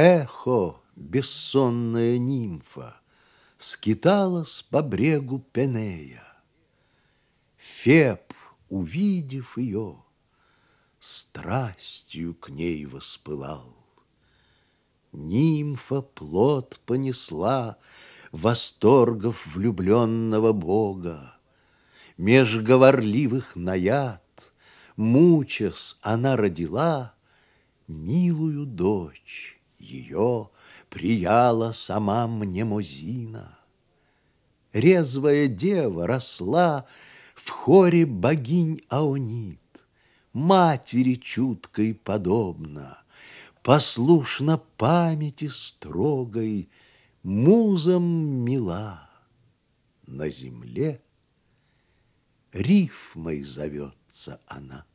Эхо, бессонная нимфа, Скиталась по брегу Пенея. Феб, увидев ее, Страстью к ней воспылал. Нимфа плод понесла Восторгов влюбленного бога. Меж говорливых наяд, Мучаясь, она родила Милую дочь, ее Прияла сама мне Музина. Резвая дева росла В хоре богинь Аонит, Матери чуткой подобна, Послушна памяти строгой, Музам мила. На земле рифмой зовется она.